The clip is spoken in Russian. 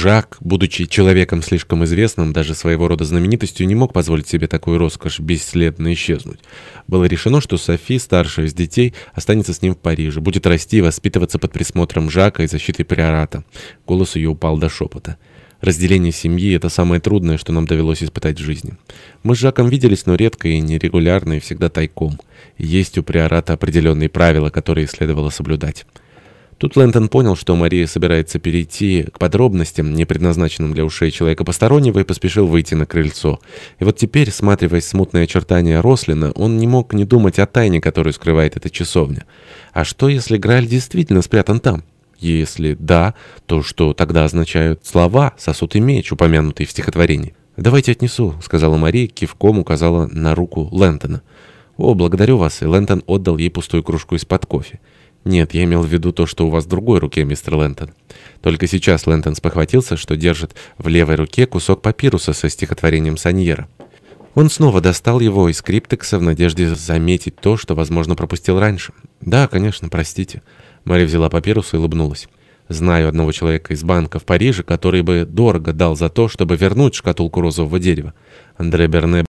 Жак, будучи человеком слишком известным, даже своего рода знаменитостью, не мог позволить себе такую роскошь бесследно исчезнуть. Было решено, что Софи, старшая из детей, останется с ним в Париже, будет расти и воспитываться под присмотром Жака и защитой приората. Голос ее упал до шепота. Разделение семьи — это самое трудное, что нам довелось испытать в жизни. Мы с Жаком виделись, но редко и нерегулярно, и всегда тайком. есть у приората определенные правила, которые следовало соблюдать. Тут Лэнтон понял, что Мария собирается перейти к подробностям, не предназначенным для ушей человека постороннего, и поспешил выйти на крыльцо. И вот теперь, сматриваясь смутные очертания Рослина, он не мог не думать о тайне, которую скрывает эта часовня. А что, если Грааль действительно спрятан там? Если да, то что тогда означают слова «сосуд и меч», упомянутые в стихотворении? «Давайте отнесу», — сказала Мария, кивком указала на руку Лэнтона. «О, благодарю вас», и Лэнтон отдал ей пустую кружку из-под кофе. «Нет, я имел в виду то, что у вас в другой руке, мистер Лэнтон». Только сейчас Лэнтон спохватился, что держит в левой руке кусок папируса со стихотворением Саньера. Он снова достал его из криптекса в надежде заметить то, что, возможно, пропустил раньше. «Да, конечно, простите». Мария взяла папирус и улыбнулась. «Знаю одного человека из банка в Париже, который бы дорого дал за то, чтобы вернуть шкатулку розового дерева. Андре Берне